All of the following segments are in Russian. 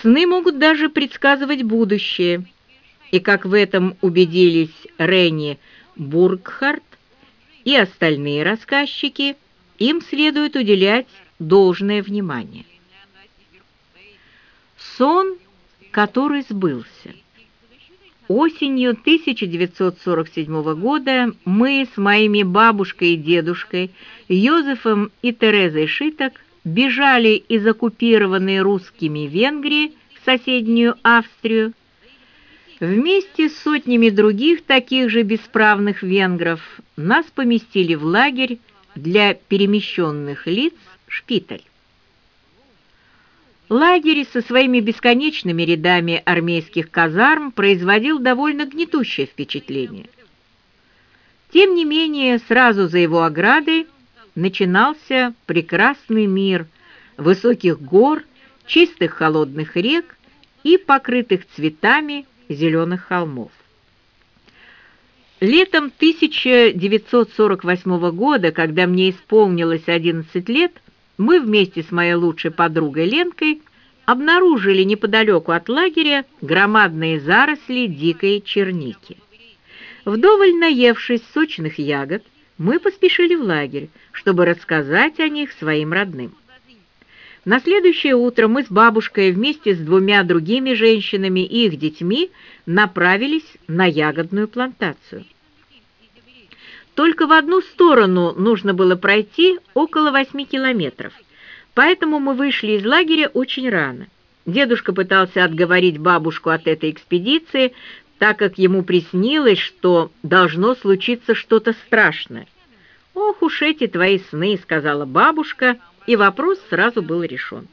Сны могут даже предсказывать будущее. И как в этом убедились Ренни Бургхарт и остальные рассказчики, им следует уделять должное внимание. Сон, который сбылся. Осенью 1947 года мы с моими бабушкой и дедушкой, Йозефом и Терезой Шиток, бежали из оккупированной русскими Венгрии в соседнюю Австрию. Вместе с сотнями других таких же бесправных венгров нас поместили в лагерь для перемещенных лиц «Шпиталь». Лагерь со своими бесконечными рядами армейских казарм производил довольно гнетущее впечатление. Тем не менее, сразу за его оградой начинался прекрасный мир высоких гор, чистых холодных рек и покрытых цветами зеленых холмов. Летом 1948 года, когда мне исполнилось 11 лет, мы вместе с моей лучшей подругой Ленкой обнаружили неподалеку от лагеря громадные заросли дикой черники. Вдоволь наевшись сочных ягод, мы поспешили в лагерь, чтобы рассказать о них своим родным. На следующее утро мы с бабушкой вместе с двумя другими женщинами и их детьми направились на ягодную плантацию. Только в одну сторону нужно было пройти около восьми километров, поэтому мы вышли из лагеря очень рано. Дедушка пытался отговорить бабушку от этой экспедиции, так как ему приснилось, что должно случиться что-то страшное. «Ох уж эти твои сны», — сказала бабушка, и вопрос сразу был решен.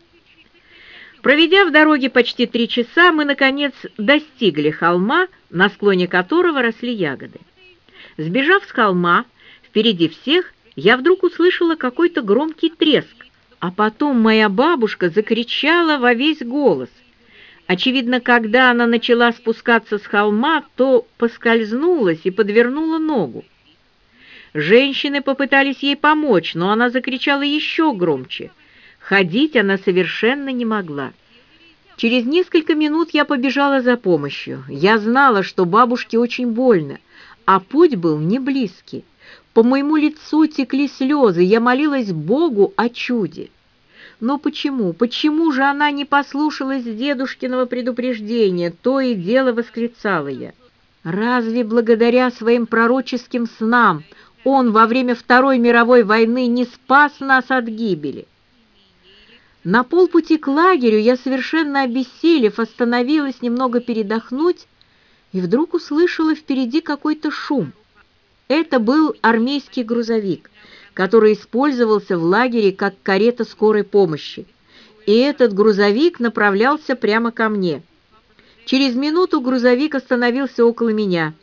Проведя в дороге почти три часа, мы, наконец, достигли холма, на склоне которого росли ягоды. Сбежав с холма, впереди всех, я вдруг услышала какой-то громкий треск, а потом моя бабушка закричала во весь голос. Очевидно, когда она начала спускаться с холма, то поскользнулась и подвернула ногу. Женщины попытались ей помочь, но она закричала еще громче. Ходить она совершенно не могла. Через несколько минут я побежала за помощью. Я знала, что бабушке очень больно, а путь был не близкий. По моему лицу текли слезы, я молилась Богу о чуде. Но почему, почему же она не послушалась дедушкиного предупреждения, то и дело восклицала я. Разве благодаря своим пророческим снам он во время Второй мировой войны не спас нас от гибели? На полпути к лагерю я, совершенно обессилев, остановилась немного передохнуть и вдруг услышала впереди какой-то шум. Это был армейский грузовик, который использовался в лагере как карета скорой помощи. И этот грузовик направлялся прямо ко мне. Через минуту грузовик остановился около меня.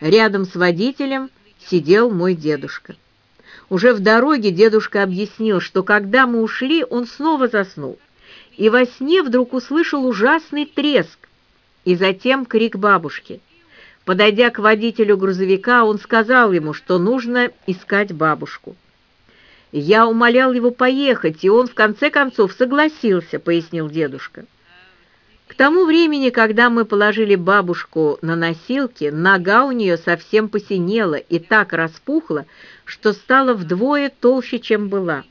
Рядом с водителем сидел мой дедушка. Уже в дороге дедушка объяснил, что когда мы ушли, он снова заснул. И во сне вдруг услышал ужасный треск, и затем крик бабушки. Подойдя к водителю грузовика, он сказал ему, что нужно искать бабушку. «Я умолял его поехать, и он в конце концов согласился», — пояснил дедушка. К тому времени, когда мы положили бабушку на носилки, нога у нее совсем посинела и так распухла, что стала вдвое толще, чем была.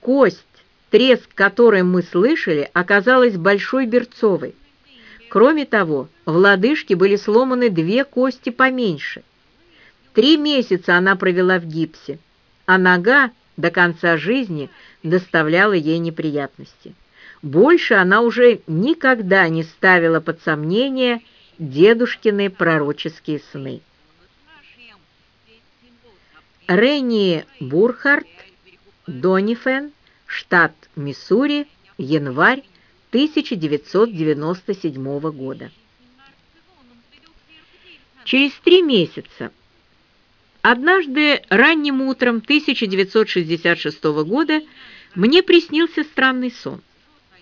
Кость, треск которой мы слышали, оказалась большой берцовой. Кроме того, в лодыжке были сломаны две кости поменьше. Три месяца она провела в гипсе, а нога до конца жизни доставляла ей неприятности. Больше она уже никогда не ставила под сомнение дедушкины пророческие сны. Ренни Бурхарт, Донифен, штат Миссури, январь 1997 года. Через три месяца. Однажды ранним утром 1966 года мне приснился странный сон.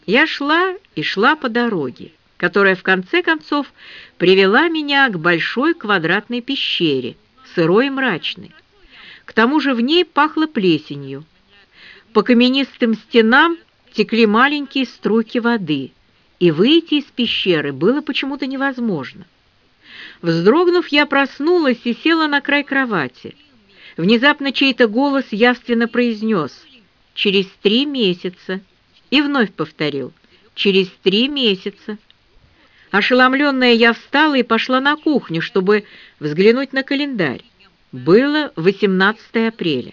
Я шла и шла по дороге, которая в конце концов привела меня к большой квадратной пещере, сырой и мрачной. К тому же в ней пахло плесенью. По каменистым стенам текли маленькие струйки воды, и выйти из пещеры было почему-то невозможно. Вздрогнув, я проснулась и села на край кровати. Внезапно чей-то голос явственно произнес «Через три месяца» и вновь повторил «Через три месяца». Ошеломленная я встала и пошла на кухню, чтобы взглянуть на календарь. Было 18 апреля.